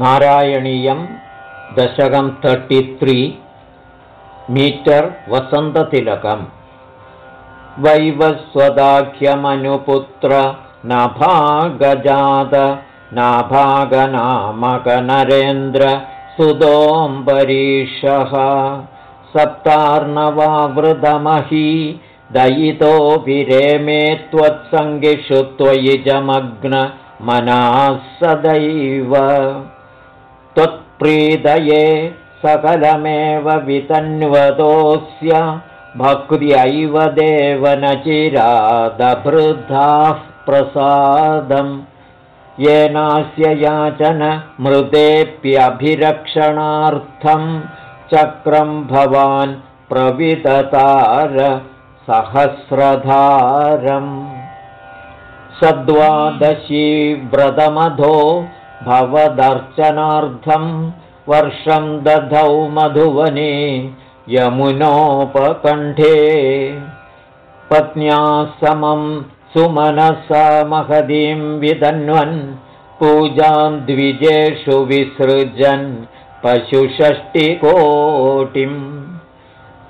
नारायणीयं दशकं thirty metre वसन्ततिलकम्। वैवस्वदाख्यमनुपुत्र नभागजात नाभागनामकनरेन्द्र सुदोऽम्बरीषः सप्तार्णवावृतमही दयितोऽभिरेमे त्वत्सङ्गिषु त्वयि जमग्नमनाः सदैव त्वत्प्रीदये सकलमेव वितन्वतोऽस्य भक्त्यैव देवनचिरादभृद्धाः प्रसादम्। येनास्य याचनमृतेऽप्यभिरक्षणार्थं चक्रं भवान् प्रविदतार सहस्रधारम्। सद्वादशी व्रतमधो भवदर्चनार्थं वर्षं दधौ मधुवने यमुनोपकण्ठे। पत्न्या समं सुमनसा महदीं विदन्वन् पूजां द्विजेषु विसृजन् पशुषष्टिकोटिम्।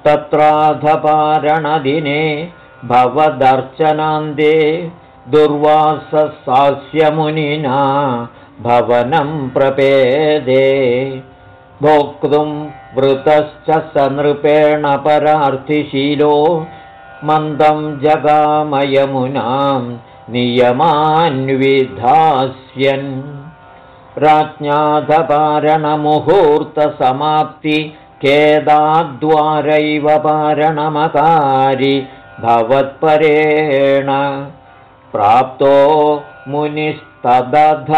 तत्राधपारणदिने भवदर्चनान्ते दुर्वाससास्यमुनिना भवनं प्रपेदे। भोक्तुं वृतश्च सनृपेण परार्थिशीलो मन्दं जगामयमुनां नियमान्विधास्यन्। राज्ञाधपारणमुहूर्तसमाप्ति केदाद्वारैव पारणमकारि भवत्परेण प्राप्तो मुनिस्तदध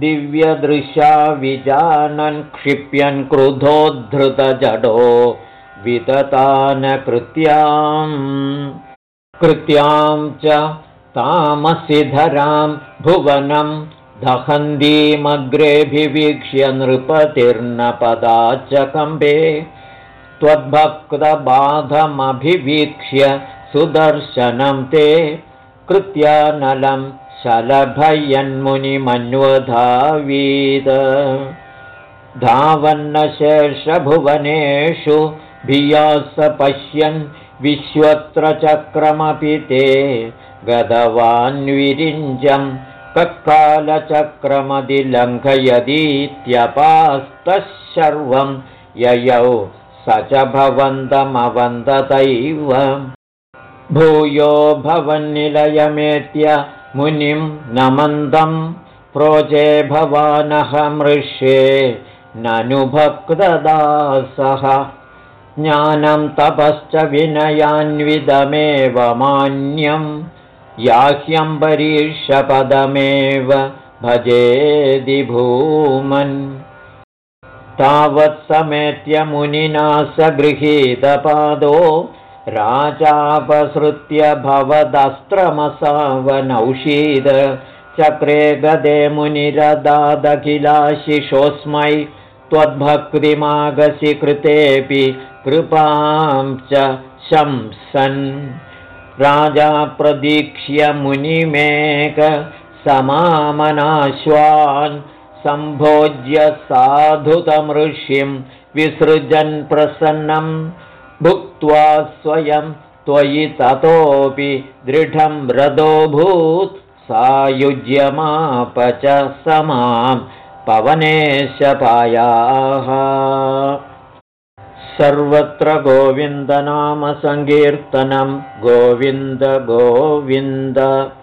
दिव्यदृशा विजानन् क्षिप्यन् क्रुधोद्धृतजडो विदतानकृत्याम्। कृत्यां च तामसिधरां भुवनं दहन्दीमग्रेऽभिवीक्ष्य नृपतिर्नपदा च कम्बे त्वद्भक्तबाधमभिवीक्ष्य सुदर्शनं ते। कृत्यानलं शलभयन्मुनिमन्वधावीद धावन्नशेषभुवनेषु भिया स पश्यन् विश्वत्र चक्रमपि ते। गतवान्विरिञ्जं कक्कालचक्रमदिलङ्घयदीत्यपास्तः सर्वं ययौ स च भवन्तमवन्दतैव भूयो भवन्निलयमेत्य मुनिं नमन्दं प्रोजे भवानहमृष्ये ननुभक्तदासः ज्ञानं तपश्च विनयान्विदमेव मान्यं याह्यम्बरीषपदमेव भजेदिभूमन् तावत्समेत्य मुनिना स गृहीतपादो राजापसृत्य भवदस्त्रमसावनौषीद चक्रे गदे मुनिरदादखिलाशिषोऽस्मै त्वद्भक्तिमागसि कृतेऽपि कृपां च शंसन्। राजा प्रदीक्ष्य मुनिमेक समामनाश्वान् सम्भोज्य साधुतमृष्यं विसृजन् प्रसन्नं भुक्त्वा स्वयं त्वयि ततोऽपि दृढं रथोऽभूत् सायुज्यमाप च समां पवनेशपायाः। सर्वत्र गोविन्दनामसङ्कीर्तनं गोविन्द गोविन्द